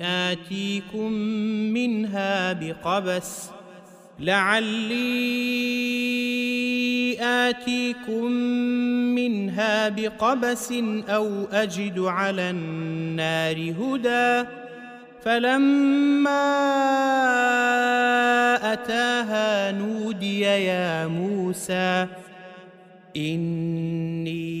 آتيكم منها بقبس لعلي آتيكم منها بقبس أو أجد على النار هدى. فلما أتاها نودي يا موسى إني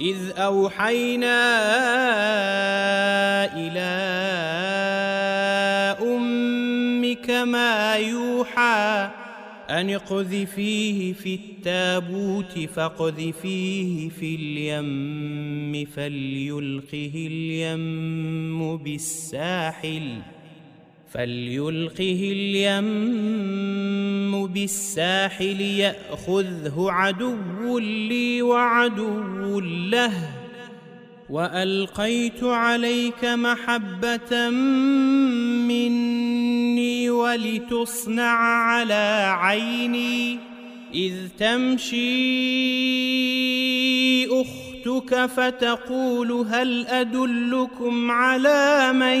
إذ أوحينا إلى أمك ما يوحى أن اقذفيه في التابوت فاقذفيه في اليم فليلقه اليم بالساحل فليلقه اليم بالساحل يأخذه عدو لي وعدو له. وألقيت عليك محبة مني ولتصنع على عيني. إذ تمشي أختك فتقول هل أدلكم على من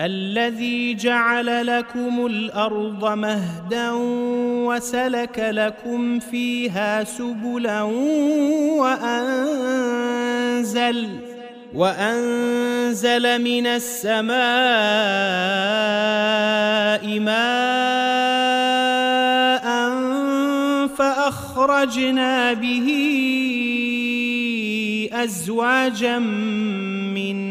الذي جعل لكم الأرض مهدا وسلك لكم فيها سبلا وأنزل وأنزل من السماء ماء فأخرجنا به أزواجا من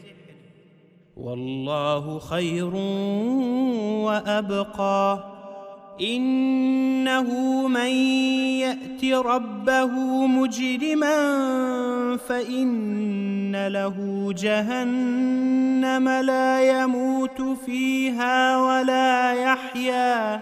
والله خير وأبقى. إنه من يأت ربه مجرما فإن له جهنم لا يموت فيها ولا يحيا.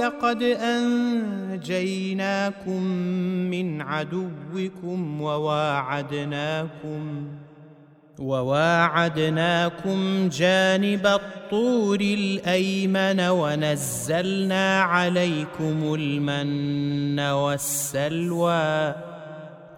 قد أنجيناكم من عدوكم وواعدناكم وواعدناكم جانب الطور الأيمن ونزلنا عليكم المن والسلوى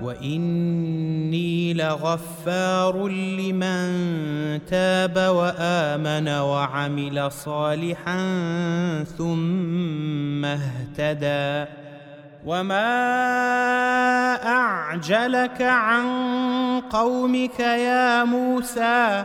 واني لغفار لمن تاب وامن وعمل صالحا ثم اهتدى وما اعجلك عن قومك يا موسى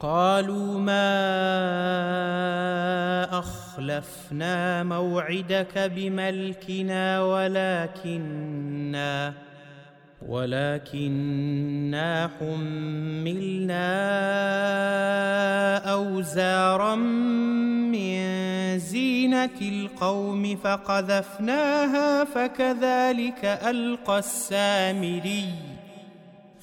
قالوا ما أخلفنا موعدك بملكنا ولكننا ولكننا حملنا أوزارا من زينة القوم فقذفناها فكذلك ألقى السامري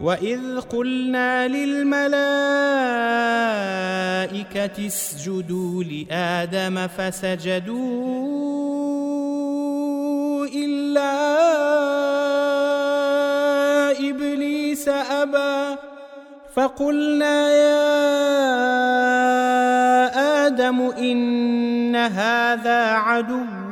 واذ قلنا للملائكه اسجدوا لادم فسجدوا الا ابليس ابى فقلنا يا آدم ان هذا عدو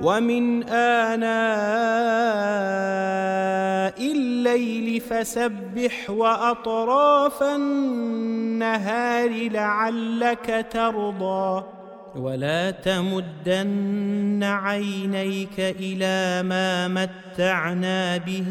ومن آناء الليل فسبح وأطراف النهار لعلك ترضى. ولا تمدن عينيك إلى ما متعنا به.